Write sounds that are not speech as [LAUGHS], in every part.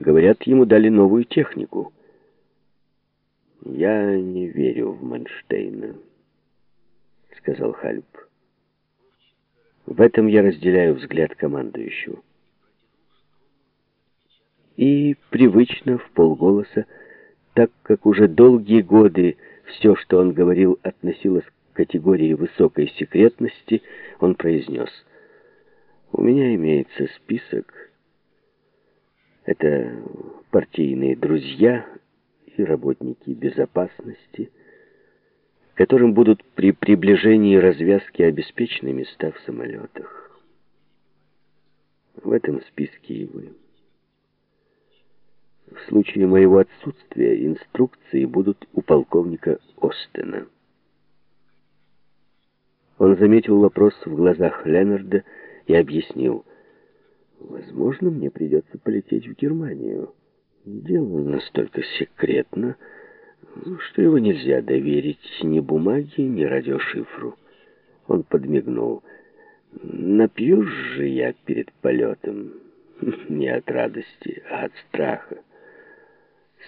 Говорят, ему дали новую технику. «Я не верю в Манштейна», — сказал Хальп. «В этом я разделяю взгляд командующего». И привычно, в полголоса, так как уже долгие годы все, что он говорил, относилось к категории высокой секретности, он произнес, «У меня имеется список. Это партийные друзья и работники безопасности, которым будут при приближении развязки обеспечены места в самолетах. В этом списке и вы». В случае моего отсутствия инструкции будут у полковника Остена. Он заметил вопрос в глазах Ленарда и объяснил. «Возможно, мне придется полететь в Германию. Дело настолько секретно, что его нельзя доверить ни бумаге, ни радиошифру». Он подмигнул. «Напьюсь же я перед полетом. [LAUGHS] Не от радости, а от страха.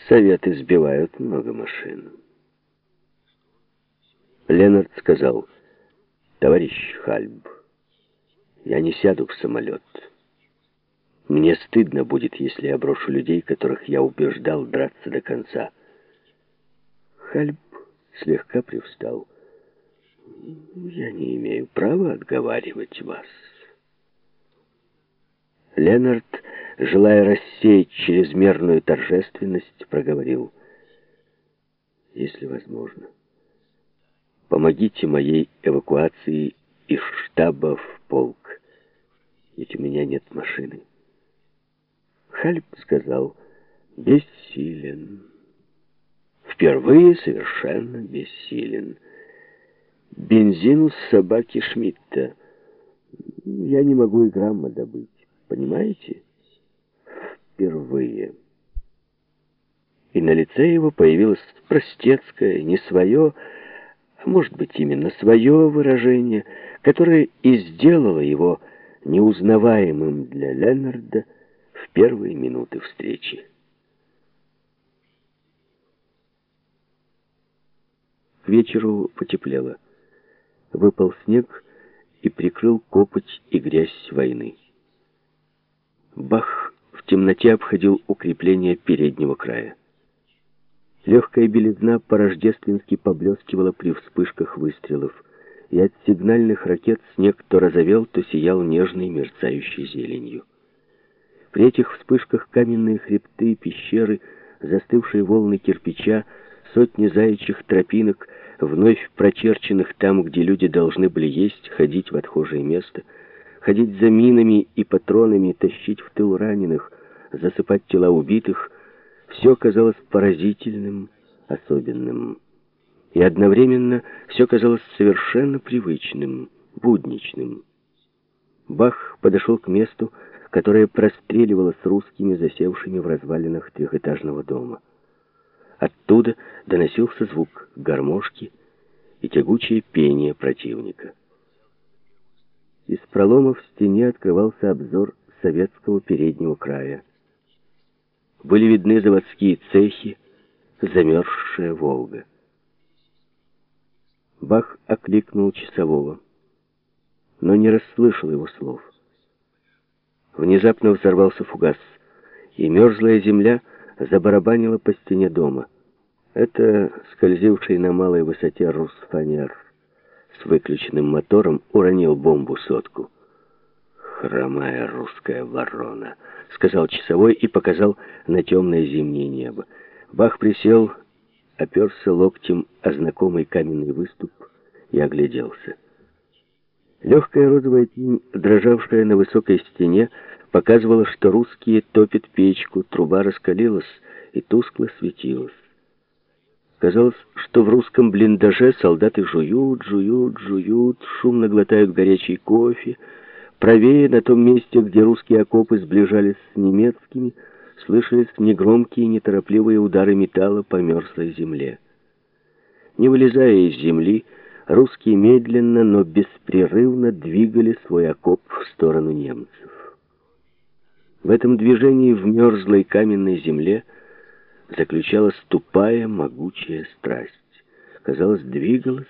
Советы сбивают много машин. Ленард сказал, «Товарищ Хальб, я не сяду в самолет. Мне стыдно будет, если я брошу людей, которых я убеждал драться до конца». Хальб слегка привстал. «Я не имею права отговаривать вас». Ленард желая рассеять чрезмерную торжественность, проговорил, «Если возможно, помогите моей эвакуации из штаба в полк, ведь у меня нет машины». Хальп сказал, «Бессилен». Впервые совершенно бессилен. Бензин у собаки Шмидта. Я не могу и грамма добыть, понимаете? впервые. И на лице его появилось простецкое, не свое, а может быть именно свое выражение, которое и сделало его неузнаваемым для Леннарда в первые минуты встречи. К вечеру потеплело. Выпал снег и прикрыл копоть и грязь войны. Бах в темноте обходил укрепление переднего края. Легкая белизна по-рождественски поблескивала при вспышках выстрелов, и от сигнальных ракет снег то розовел, то сиял нежной мерцающей зеленью. При этих вспышках каменные хребты, пещеры, застывшие волны кирпича, сотни заячьих тропинок, вновь прочерченных там, где люди должны были есть, ходить в отхожее место — ходить за минами и патронами, тащить в тыл раненых, засыпать тела убитых, все казалось поразительным, особенным. И одновременно все казалось совершенно привычным, будничным. Бах подошел к месту, которое простреливало с русскими, засевшими в развалинах трехэтажного дома. Оттуда доносился звук гармошки и тягучее пение противника. Из пролома в стене открывался обзор советского переднего края. Были видны заводские цехи, замерзшая Волга. Бах окликнул часового, но не расслышал его слов. Внезапно взорвался фугас, и мерзлая земля забарабанила по стене дома. Это скользивший на малой высоте русфанер с выключенным мотором уронил бомбу сотку. «Хромая русская ворона», — сказал часовой и показал на темное зимнее небо. Бах присел, оперся локтем о знакомый каменный выступ и огляделся. Легкая розовая тень, дрожавшая на высокой стене, показывала, что русские топят печку, труба раскалилась и тускло светилась. Казалось, что в русском блиндаже солдаты жуют, жуют, жуют, шумно глотают горячий кофе. Правее, на том месте, где русские окопы сближались с немецкими, слышались негромкие, неторопливые удары металла по мерзлой земле. Не вылезая из земли, русские медленно, но беспрерывно двигали свой окоп в сторону немцев. В этом движении в мерзлой каменной земле заключалась тупая, могучая страсть. Казалось, двигалась